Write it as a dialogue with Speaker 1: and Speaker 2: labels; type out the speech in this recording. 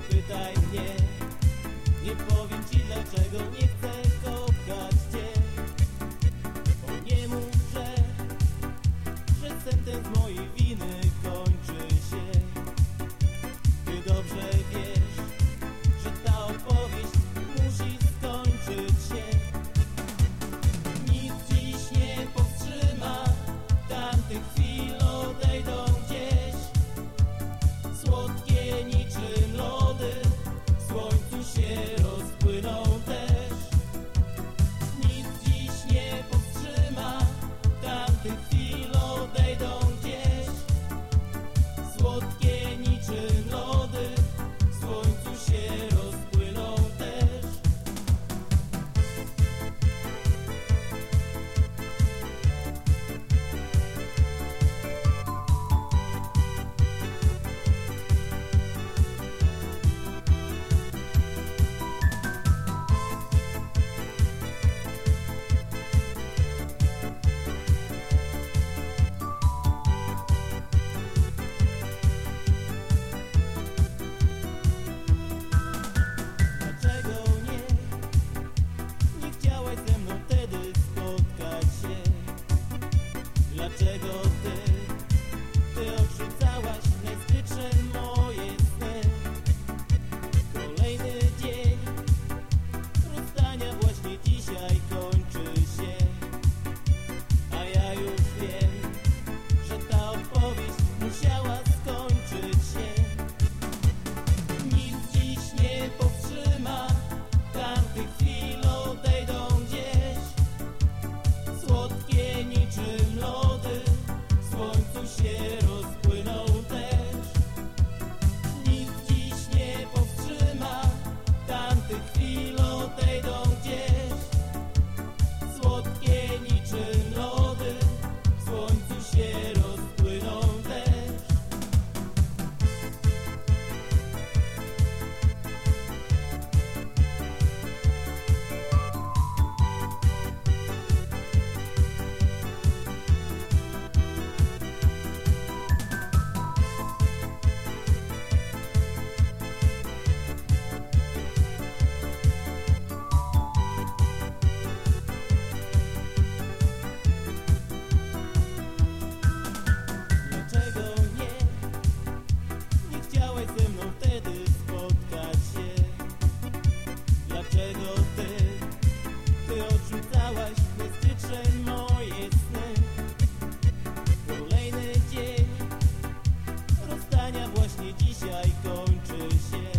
Speaker 1: pytaj mnie Nie powiem ci dlaczego nie chcę. share. dzisiaj kończy się.